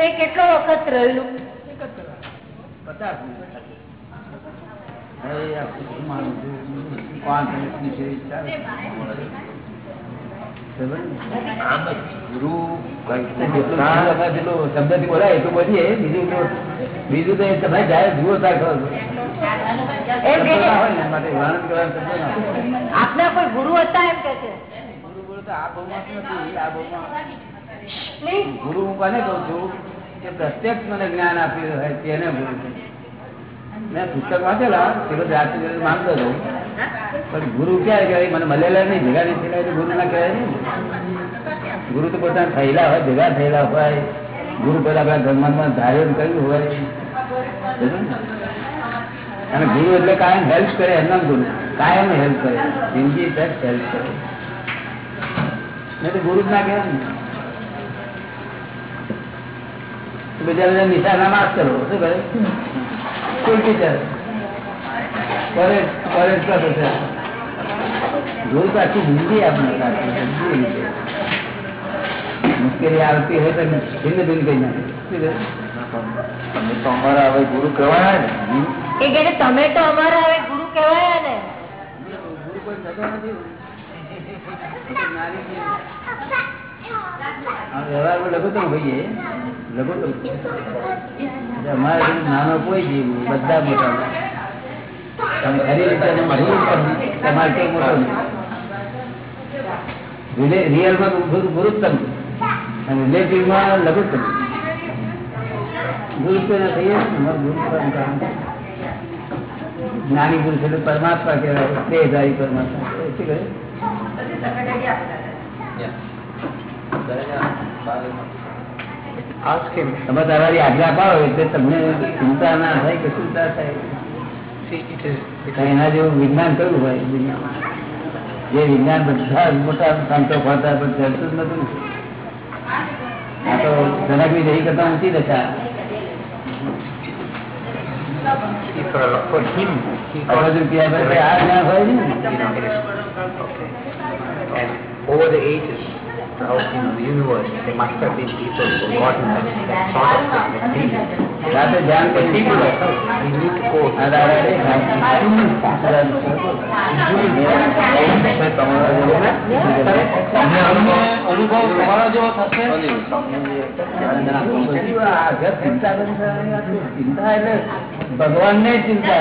તો એ કેટલો વખત રહેલું બીજું તો તમે જયારે જુઓ આપના કોઈ ગુરુ હતા એમ કે છે? ગુરુ ગુરુ તો આ બહુ નથી આ બહુ ગુરુ હું કોને કઉ છું કે પ્રત્યક્ષ મને જ્ઞાન આપ્યું હોય તેને ગુરુ. મેં પુસ્તક વાંચેલા બધું રાત્રિ માનતો હતો. પણ ગુરુ ક્યારે કહેવાય? મને મળેલા નહીં, ભેગા નહીં થયેલા તો ગુરુ ના કહેવાય નહીં. ગુરુ તો પોતાના થયેલા હોય, ભેગા થયેલા હોય. ગુરુ પેલા આપણા ધર્મમાં ધારણ કર્યું હોય. અને ગુરુ એટલે કાયમ હેલ્પ કરે એમના ગુરુ. કાયમ હેલ્પ કરે. જિંદગી હેલ્પ કરે. નહીં તો ગુરુ જ ના. કહેવાય બીજા બધા નિશાના માફ કરો શું કરે? કોઈ ટીચર કોલેજ કોલેજ પ્રોફેસર ગુરુ તો આખી જિંદગી આપણે મુશ્કેલી આવતી હોય તો ભિન્ન ભિન્ન કઈ નાખે. કહે? તો અમારા હવે ગુરુ કહેવાયા ને. એ કે તમે તો અમારા હવે ગુરુ કહેવાયા ને. ગુરુ કોઈ થતો નથી. વ્યવહારમાં લઘુત્તમ હોઈએ લઘુત્તમ. અમારે નાનો કોઈ જીવ બધા મોટા તમે ખરી રીતે ગુરુ પણ તમારે કેવું મોટો નહીં. રિયલમાં ગુરુ- ગુરુત્તમ. અને રિલેટિવમાં લઘુત્તમ. ગુરુ ના થઈએ ને, અમારું ગુરુ પણ કામ. જ્ઞાની પુરુષ એટલે પરમાત્મા કહેવાય દેહધારી પરમાત્મા. શું કહે. તમે તમારી આજ્ઞા પાડો એટલે તમને ચિંતા ના થાય કે ચિંતા થાય. એના જેવું વિજ્ઞાન કયું હોય? જે વિજ્ઞાન બધા મોટા સંતો ફરતા પણ ચડતું જ નતું. આ તો જનકની જઈ કરતા ઊંચી દશા. Over the ages. of the universe, the masterpiece people who got in touch with that sort of thing, that feeling. That's a jam for people like us. We need to go and that is human factor. Human અનુભવ તમારા જેવો થશે ચિંતા એટલે ભગવાન ને ચિંતા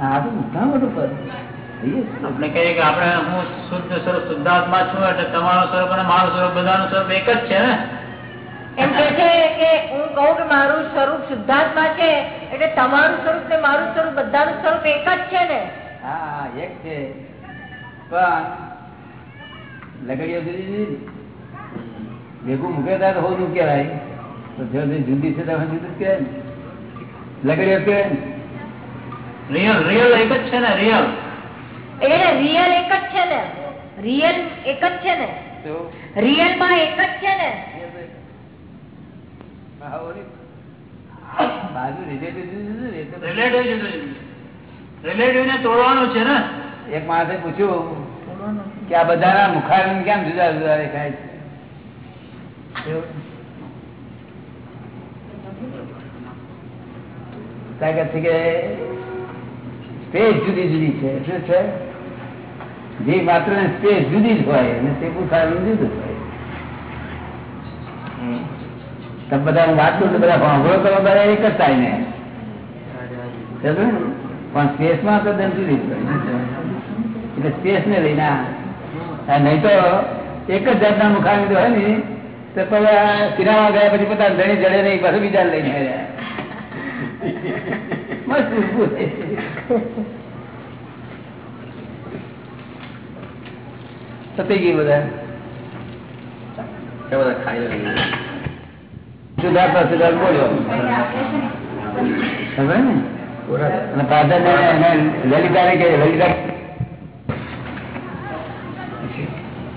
આ તો મોટા મોટું પદ આપણે કહીએ કે આપણે હું શુદ્ધ સ્વરૂપ શુદ્ધાત્મા છું એટલે તમારો સ્વરૂપ અને મારું સ્વરૂપ બધાનું સ્વરૂપ એક જ છે ને? એમ કે છે કે હું કહું કે મારું સ્વરૂપ શુદ્ધાત્મા છે એટલે તમારું સ્વરૂપ ને મારું સ્વરૂપ બધાનું સ્વરૂપ એક જ છે ને? હા એક છે. પણ લગડીઓ જુદી જુદી ભેગું મૂકે ત્યારે તો હોનું કહેવાય. તો જો જુદી છે તમે જુદું કહેવાય ને. લગડીઓ કહેવાય ને. રિયલ રિયલ એક જ છે ને રિયલ એટલે રિયલ એક જ છે ને. રિયલ એક જ છે ને. રિયલમાં એક જ છે ને. બાજુ રિલેટિવ જુદું જુદું ને એટલે રિલેટિવ રિલેટિવ ને તોડવાનું છે ને. એક માણસે પૂછ્યું કે આ બધાના મુખારવિંદ કેમ જુદા જુદા દેખાય છે? કે સ્પેસ જુદી જુદી છે. શું છે? જે માત્ર સ્પેસ જુદી જ હોય અને તે મુખારવિંદ જુદું હોય. તમે બધા હું વાત કરું બધા ભાંભળો તો બધા એક જ થાય ને? પણ સ્પેસમાં તો દમ જુદી જ હોય. એટલે સ્પેસ ને લઈને આ. આ નહીં તો એક જ જાતના મુખારવિંદ હોય ને તો પેલા સિનેમા ગયા પછી પોતા ધણી જડે નહીં પાછું બીજા લઈને મસ્ત ઊભું છે. પતી ગયું બધા સુધારતા સુધાર બોલ્યો ખબર ને અને ફાધર ને એને લલિતાને કે Lalita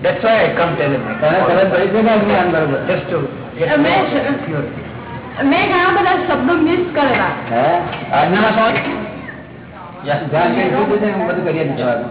That's why I come tell him. તને ખબર પડી છે કે આ જ્ઞાન બરોબર Just to get મેં more શ- purity. મેં ઘણા બધા શબ્દો મિસ કરેલા હે આજ્ઞામાં શું ધ્યાન કરી શું છે હું બધું કરીએ જ જવાનું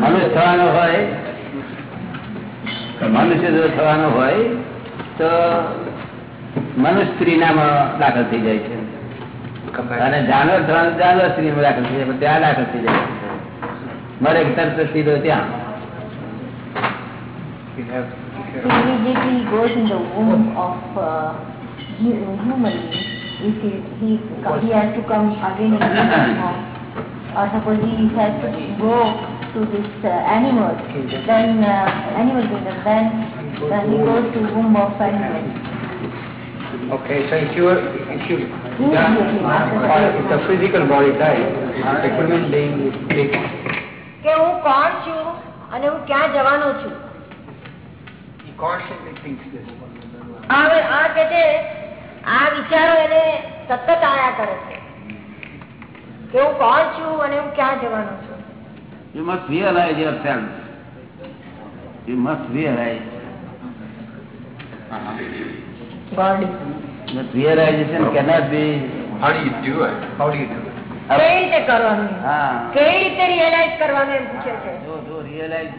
મનુષ્ય થવાનો હોય મનુષ્ય જો થવાનો હોય તો મનુષ્ય સ્ત્રીનામાં દાખલ થઈ જાય છે અને જાનવર થવાનું જાનવર સ્ત્રીમાં દાખલ થઈ જાય પણ ત્યાં દાખલ થઈ જાય છે મરે કે તરત જ સીધો ત્યાં immediately he goes in the womb of uh, hu- human being. If he, he, he has to come again in human form, or suppose he has to go to this uh, animal, then uh, animal kingdom, then, then he goes to womb of animal. Okay, so if you were, if you, Immediately after the or if the physical body dies, the human being is taken. કે હું કોણ છું અને હું ક્યાં જવાનો છું He constantly thinks this. આ હવે આ કે છે આ વિચારો એને સતત આયા કરે છે કે હું કોણ છું અને હું ક્યાં જવાનો છું You must realize yourself. You must realize. Body That realization cannot be. How do you do it? How do you do it? કેવી રીતે કરવાનું हाँ કેવી રીતે રિયલાઇઝ કરવાનું એમ પૂછે છે जो जो रियलाइज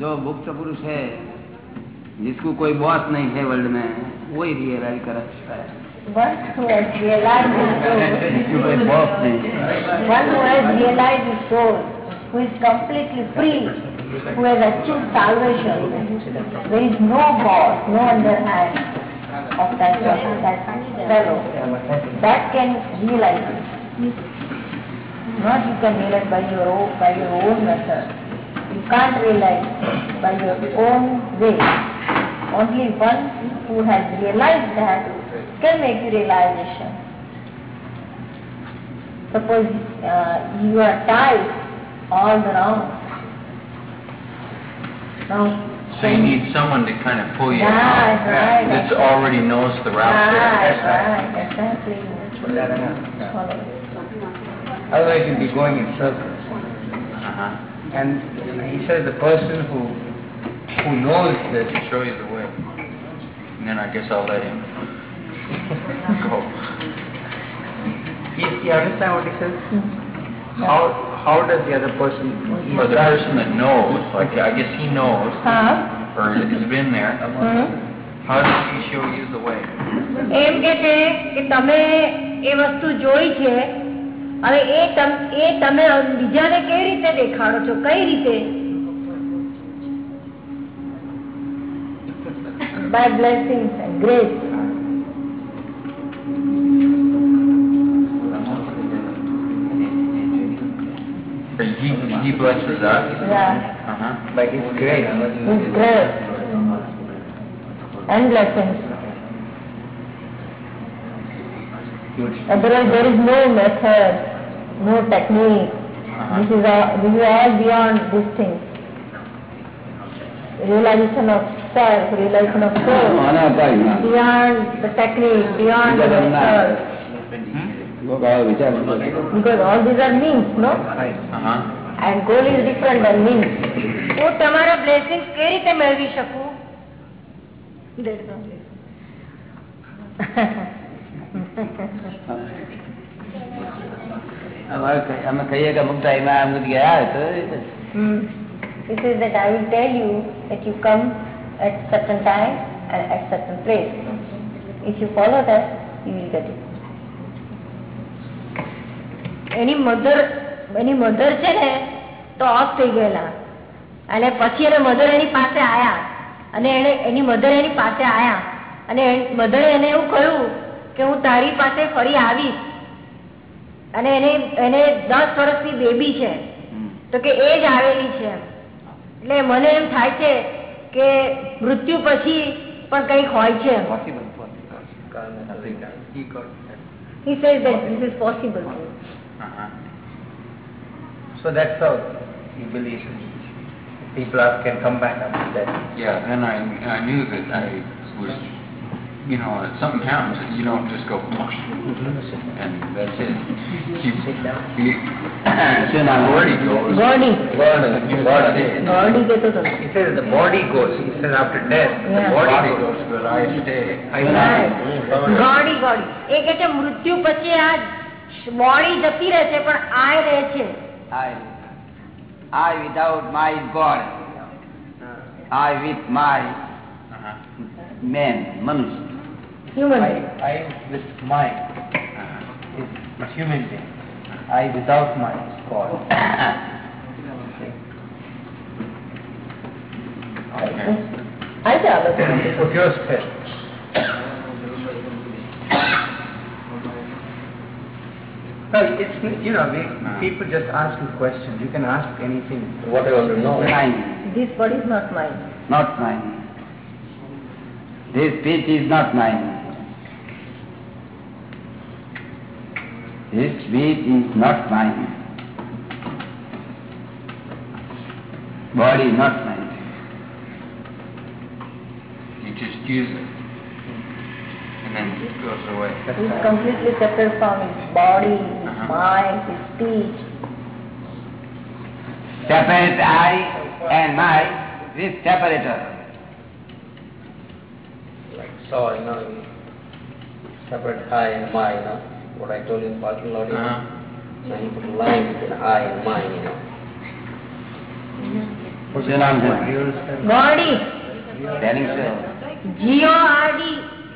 जो मुक्त पुरुष है जिसको कोई बॉस नहीं है वर्ल्ड में वही रियलाइज कर सकता है One who has realized soul, one who has realized his soul, who is completely free, who has achieved salvation, there is no boss, no underhand of that person, that fellow. That can realize it. Not you can realize by your own, by your own method. You can't realize by your own way. Only one who has realized that can make you realization. Suppose uh, you are tied all around. Now, So you need someone to kind of pull you Right, out. right. That already knows the route right, there. right, exactly. Follow. Otherwise you'll be going in circles. Uh-huh. And he says the person who, who knows this, To show you the way. And then I guess I'll let him go you, you understand what he says? How, how does the other person, For the person that knows, like I guess he knows, હા or has been there, hmm. how does he show you the way? એમ કે છે કે તમે એ વસ્તુ જોઈ છે હવે એ તમ એ તમે બીજાને કેવી રીતે દેખાડો છો કઈ રીતે by blessings and grace He, he blesses us. Yeah. Uh-huh. But it's great. It's great. And blessings. Otherwise there is no method, no technique. Uh-huh. This, is all, this is all beyond this thing. Realization of self, realization of soul. Beyond the technique, beyond the method. Hmm? આવો વિચાર કરતો નથી. Because all these are means, no? Uh-huh. And goal is different than means. હું તમારા blessing કેવી રીતે મેળવી શકું That's all. અમારે કઈ- અમે કહીએ કે અમુક ટાઈમે અમુક ગયા તો Hmm. He says that I will tell you that you come at certain time and at certain place. If you follow that, you will get it. Any mother any mother છે ને તો ઓફ થઈ ગયેલા. અને પછી એને mother એની પાસે આયા. અને એને એની મધર એની પાસે આયા. અને મધરે એને એવું કહ્યું કે હું તારી પાસે ફરી આવીશ. અને એને એને દસ વર્ષની બેબી છે. તો કે એ જ આવેલી છે એટલે મને એમ થાય છે કે મૃત્યુ પછી પણ કંઈક હોય છે possible, possible. He got that. He says that this is possible. Uh-huh. So that's how you believe people are, can come back after death. Yeah, then I, I knew that I was, you know, if something happens, you don't just go, and that's it. You, you, શું નામ? already goes. ગોડી Gordon, Gordon. ગોડી કહેતો હતો He says the body goes. He says after death, the Yeah. body Body goes. goes, but I stay. I ગોડી ગોડી એ કે છે મૃત્યુ પછી આ body જતી રહે છે પણ આય રહે છે I, I without my is God. I with my Uh-huh. man, Manush. Human I, I with mind is, is human being. I without mind is God. આવી ચાલો Put your spell. Well, it's, you know, we, ah. people just ask you questions. You can ask anything. Whatever, no. Mine. This body is not mine. Not mine. This speech is not mine. This speech is not mine. Body not mine. You just use it goes away. He's completely separate from his body, his uh -huh. mind, his speech. Separate I and my is separator. Like so, you know, separate I and my, you know, what I told you in parking lot. Uh-huh. So he put line between I and mind. you know. What's your name? Gaudi. Telling sir. G-O-R-D.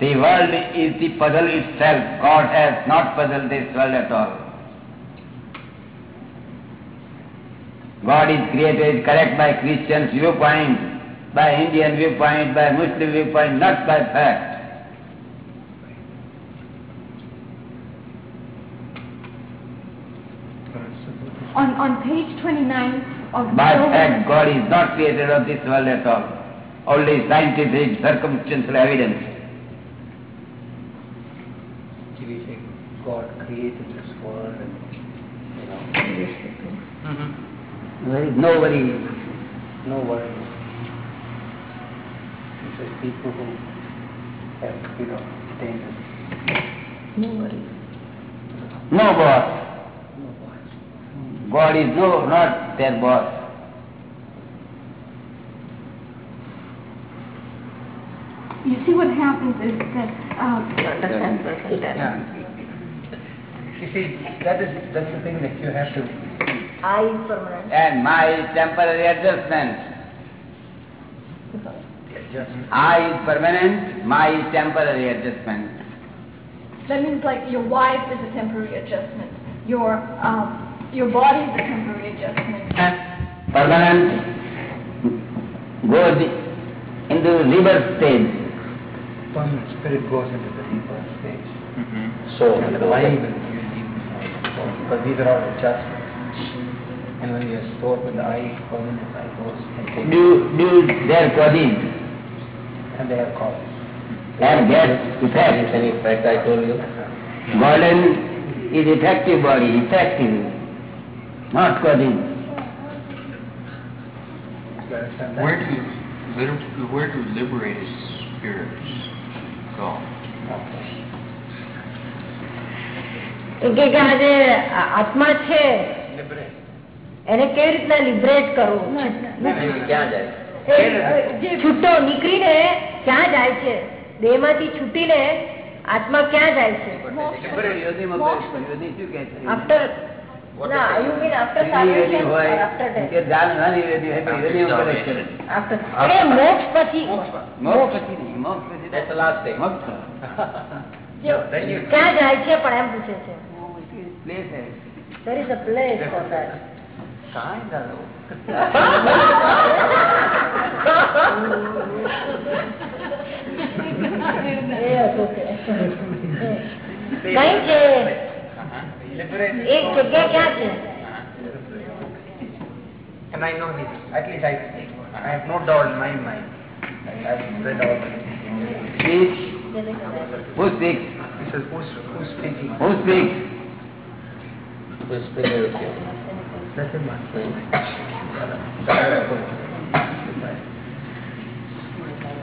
The world is the puzzle itself. God has not puzzled this world at all. God is created correct by Christian's viewpoint, by Indian viewpoint, by Muslim viewpoint, not by fact. On, on page 29 of By Job- fact, God is not creator of this world at all. Only scientific, circumstantial evidence. If we say God created this world and, you know, There is nobody, no worry. He says people who have, you know, attained this, no boss. no worries. God is no, not their boss. You see what happens is that, um, Understand present tense. Yeah. You see, that is, that's the thing that you have to I is permanent. And my temporary adjustment. adjust. I is permanent, my is temporary adjustment. that means like your wife is a temporary adjustment, your, um, your body is a temporary adjustment. Permanent goes into rebirth stage. Permanent spirit goes into the deeper stage. Mm-hmm. So, And the mind will usually, because these are all adjustments. And when you're stored with the eye, permanent eye goes and Due, due their causes and they have cause. and get effect. any effect I told you. Golden is effective body, effective, not causing. You? Where do, liter- where do liberated spirits go? એ કે આ આત્મા છે. એને કેવી રીતના liberate કરવું? છૂટો નીકળીને ક્યાં જાય છે? દેહમાંથી છૂટીને આત્મા ક્યાં જાય છે? ક્યાં જાય છે પણ એમ પૂછે છે. Place है. there is a place for that કહાં જાઓ? કઈ છે એક જગ્યા ક્યાં છે And I know this, at least I, I have no doubt in my mind. I have read all the Speak. Who speaks? He says, who's, who's speaking? Who speaks? Who is speaking with you? Nothing much.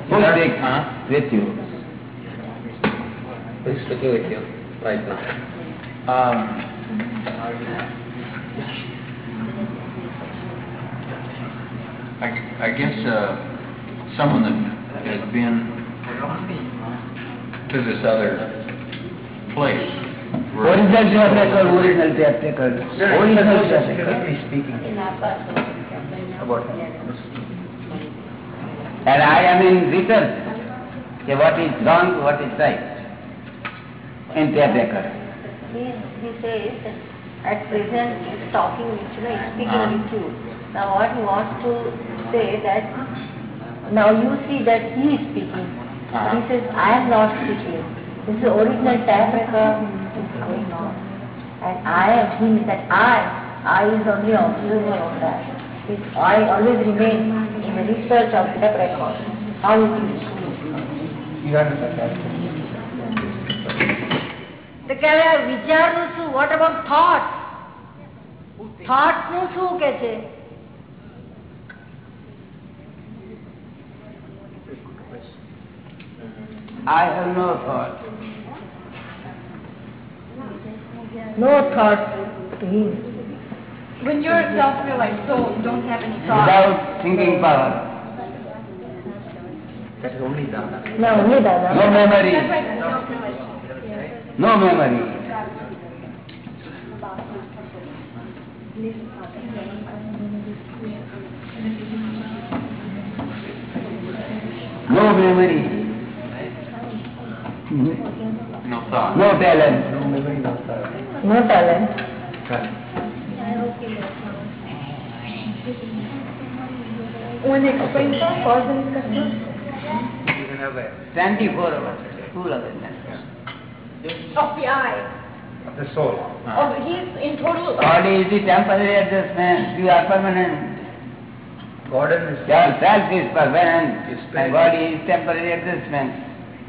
Who speaks with you? Who is speaking with you right now? Um, I, I guess uh, someone that has been to this other place. Where- Original tape record, original tape record. Original tape record. Secretly speaking about And I am in research. Okay, what is wrong, what is right. In tape record. He, he says that at present he's talking with you, know, he's speaking Ah. with you. Now what he wants to say that, now you see that he is speaking. Ah. He says, I am not speaking. This is original tape record is going on. And I am him, that I, I is only observer of that. It, I always remain in the research of tape record. How it is. You understand that? તો કે હવે વિચારનું શું what about thought thought નું શું કે છે I have no thought. No thought to him. When you're self-realized soul, don't have any thought. Without thinking power. That is only dana. No, only dana. No memory. No memory. No memory. No thought. No balance. No memory, no thought. No talent When they explain that, cause and effect. You can have a, 24 hours. Full awareness. Of the eye. of the soul. Of, he's in total. Body is the temporary adjustment. You are permanent. Gordon is, Yourself is permanent. Yes, And body is temporary adjustment.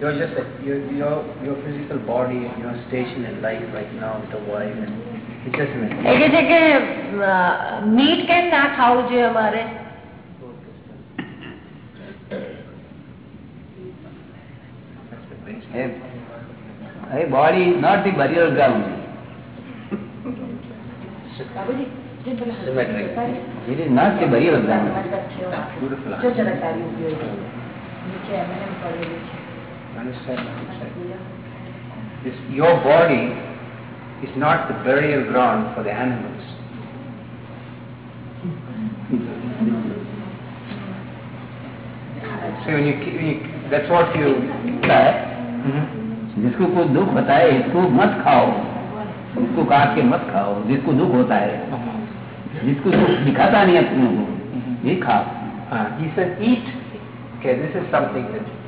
you're just, a, your, your, your physical body, your station in life right now with a wife and it's just an એ કે છે કે meet કેમ ના ખાવું જોઈએ અમારે A, a body is not the burial ground. Symmetric. It is not the burial ground. beautiful. Understand what I'm saying? This, your body is not the burial ground for the animals. So when you, keep- when you that's what you. होता है जिसको कुछ दुख होता है इसको मत खाओ उसको काट के मत खाओ जिसको दुख होता है जिसको दुख दिखाता नहीं अपने को ये खाओ Uh, he said, eat. Okay, this is something that, you know, is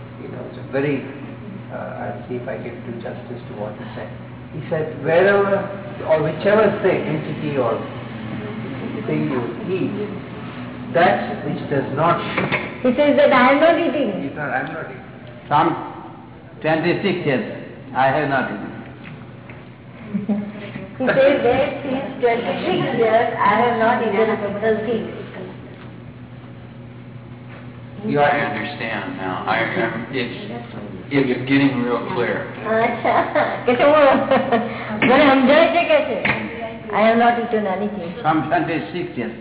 very, uh, I'll see if I can do justice to what he said. He said, wherever or whichever thing, entity or thing you eat, that which does not, He says that I am not eating. is not, I'm not eating. Some 26 years I have not eaten. He says that since 26 years I have not eaten a single thing. You I understand now. I, I'm, it's, it's getting real clear. અચ્છા કે છે મને સમજાય છે કે છે I have not eaten anything. Some 26 years.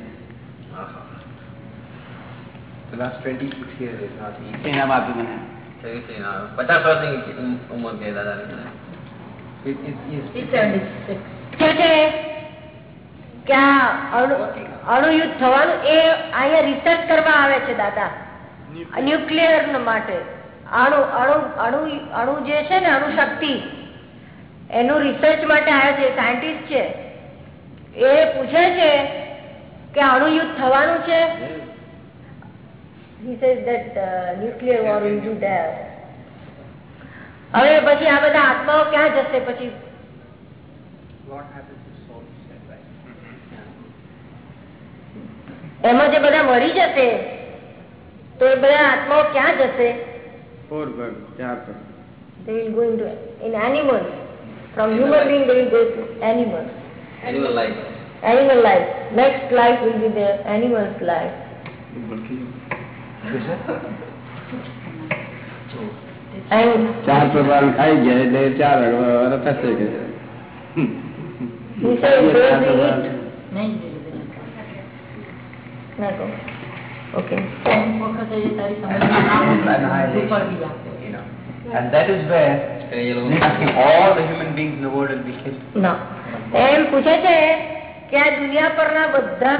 the last 26 years is not eating. ઇનામ આપ્યું મને પચાસ વર્ષની ઉંમર છે કે આ અણુયુદ્ધ થવાનું એ અહીંયા રિસર્ચ કરવા આવે છે દાદા ન્યુક્લિયર માટે. અણુ અણુ અણુ અણુ જે છે ને અણુ શક્તિ એનું રિસર્ચ માટે આવે છે સાયન્ટિસ્ટ છે. એ પૂછે છે કે અણુયુદ્ધ થવાનું છે? Nuclear be there. હવે પછી આ બધા આત્માઓ ક્યાં જશે પછી? એમાં જે બધા મરી જશે? તો એ બધા આત્માઓ ક્યાં જશે ફોર ભાગ ચાર ભાગ they will go into in animals from human being they will go to animals Animal life. animal life next life will be the animal's life and ચાર પ્રકાર ખાઈ ગયા એટલે ચાર અડવા થશે કે he okay Annihilation. You know. And that is where all the human beings in the world will be killed. ના એમ પૂછે છે કે આ દુનિયા પરના બધા